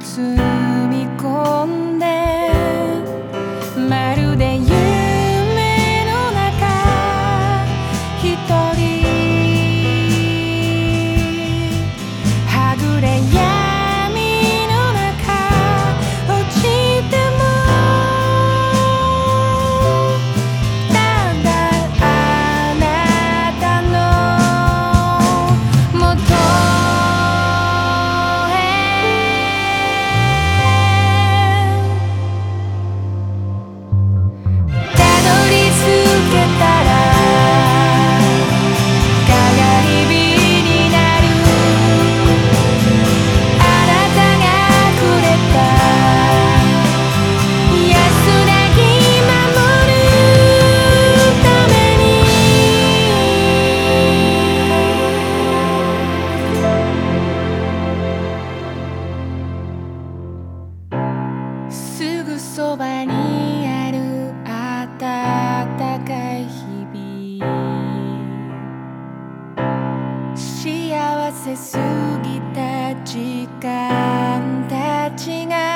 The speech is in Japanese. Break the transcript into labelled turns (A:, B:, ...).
A: to せすぎた時間たちが